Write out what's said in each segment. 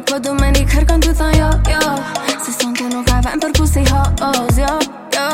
po du me një kërkon ty thon jo jo Se son të nuk ka vend për pussy hoes jo jo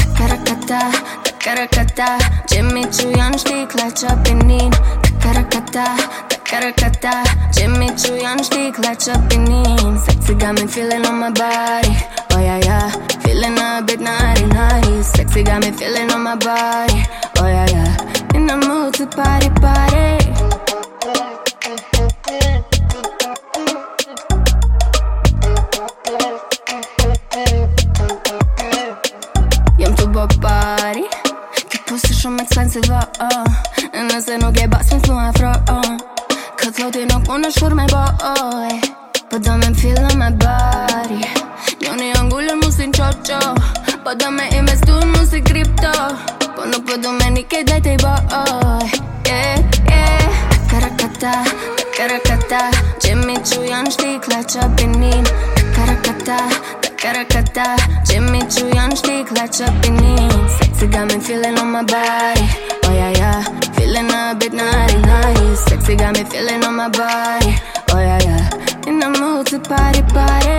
Takarakata, takarakata Jimmy Choo janë shtikla që pinin Takarakata, takarakata Jimmy Choo janë shtikla që pinin Sexy got me feeling on my body. Oh yeah yeah, feeling a bit naughty naughty. Sexy got me feeling on my body. Oh yeah yeah, in the mood to party party Bë pari Ki pussy shumë expensive, oh, nëse nuk e bas me thlu afro, oh Këtë thoti nuk unë është me bo, oh. Po do me në me body Njoni angullën mu si n'qoqo Po do me investu në mu si kripto. Po nuk po do me një kej dhejt e i bo, oh Yeah, yeah Takarakata, takarakata Jimmy Choo janë shtikla që pinin Takarakata, takarakata Jimmy Choo janë shtikla që pinin Sexy got me feeling on my body. Oh yeah yeah. Feeling a bit naughty naughty Sexy got me feeling on my body. Oh yeah yeah. In the mood to party Party